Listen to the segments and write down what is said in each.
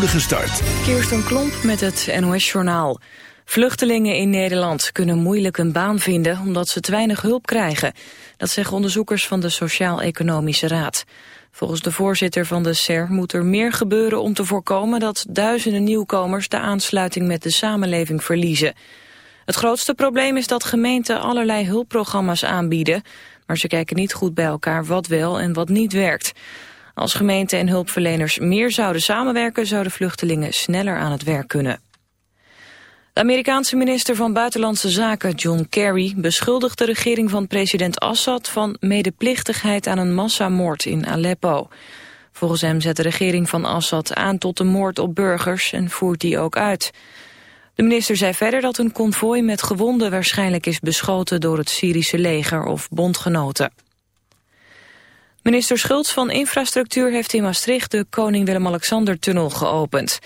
spoedige start. Klomp met het NOS-journaal. Vluchtelingen in Nederland kunnen moeilijk een baan vinden omdat ze te weinig hulp krijgen. Dat zeggen onderzoekers van de Sociaal-Economische Raad. Volgens de voorzitter van de SER moet er meer gebeuren om te voorkomen dat duizenden nieuwkomers de aansluiting met de samenleving verliezen. Het grootste probleem is dat gemeenten allerlei hulpprogramma's aanbieden, maar ze kijken niet goed bij elkaar wat wel en wat niet werkt. Als gemeenten en hulpverleners meer zouden samenwerken... zouden vluchtelingen sneller aan het werk kunnen. De Amerikaanse minister van Buitenlandse Zaken, John Kerry... beschuldigt de regering van president Assad van medeplichtigheid aan een massamoord in Aleppo. Volgens hem zet de regering van Assad aan tot de moord op burgers en voert die ook uit. De minister zei verder dat een konvooi met gewonden waarschijnlijk is beschoten door het Syrische leger of bondgenoten. Minister Schultz van Infrastructuur heeft in Maastricht de Koning Willem-Alexander-tunnel geopend.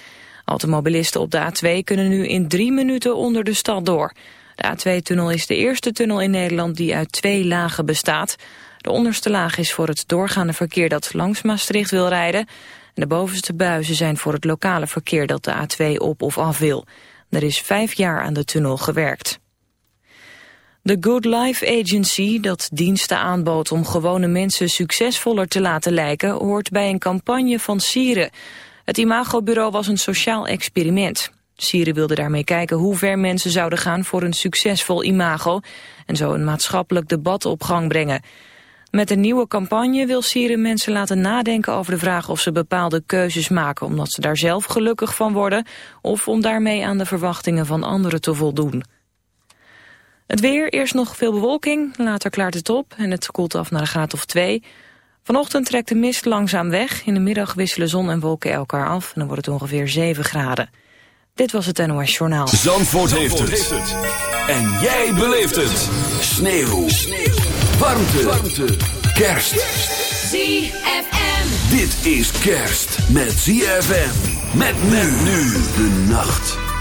Automobilisten op de A2 kunnen nu in drie minuten onder de stad door. De A2-tunnel is de eerste tunnel in Nederland die uit twee lagen bestaat. De onderste laag is voor het doorgaande verkeer dat langs Maastricht wil rijden. En de bovenste buizen zijn voor het lokale verkeer dat de A2 op of af wil. Er is vijf jaar aan de tunnel gewerkt. De Good Life Agency, dat diensten aanbood om gewone mensen succesvoller te laten lijken, hoort bij een campagne van Sieren. Het imagobureau was een sociaal experiment. Sieren wilde daarmee kijken hoe ver mensen zouden gaan voor een succesvol imago en zo een maatschappelijk debat op gang brengen. Met een nieuwe campagne wil Sieren mensen laten nadenken over de vraag of ze bepaalde keuzes maken omdat ze daar zelf gelukkig van worden of om daarmee aan de verwachtingen van anderen te voldoen. Het weer, eerst nog veel bewolking, later klaart het op en het koelt af naar een graad of twee. Vanochtend trekt de mist langzaam weg. In de middag wisselen zon en wolken elkaar af en dan wordt het ongeveer 7 graden. Dit was het NOS Journaal. Zandvoort, heeft, het. En jij beleeft het. Sneeuw. Sneeuw. Warmte. Warmte. Kerst. ZFM. Dit is kerst met ZFM. Met men nu de nacht.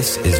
This is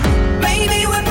Maybe we're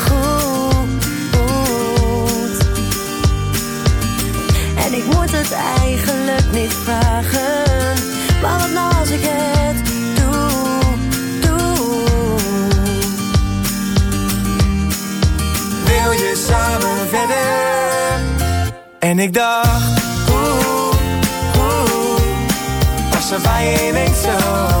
niet vragen. Maar wat nou als ik het doe, doe. Wil je samen verder? En ik dacht, oeh, oeh. Was er bij zo